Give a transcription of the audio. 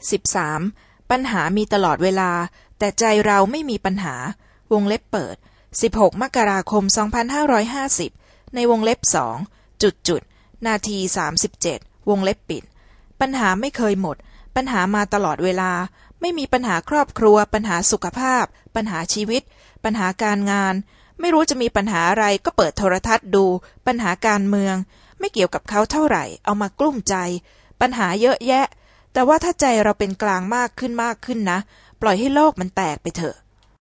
13. ปัญหามีตลอดเวลา แต่ใจเราไม่มีปัญหา วงเล็บเปิด 16 มกราคม 2550 ในวงเล็บสองจุดจุด นาที 37 วงเล็บปิด ปัญหาไม่เคยหมด ปัญหามาตลอดเวลา ไม่มีปัญหาครอบครัว ปัญหาสุขภาพ ปัญหาชีวิต ปัญหาการงาน ไม่รู้จะมีปัญหาอะไรก็เปิดโทรทัศน์ดู ปัญหาการเมือง ไม่เกี่ยวกับเขาเท่าไหร่ เอามากลุ้มใจ ปัญหาเยอะแยะ แต่ว่าถ้าใจเราเป็นกลางมากขึ้นมากขึ้นนะ ปล่อยให้โลกมันแตกไปเถอะ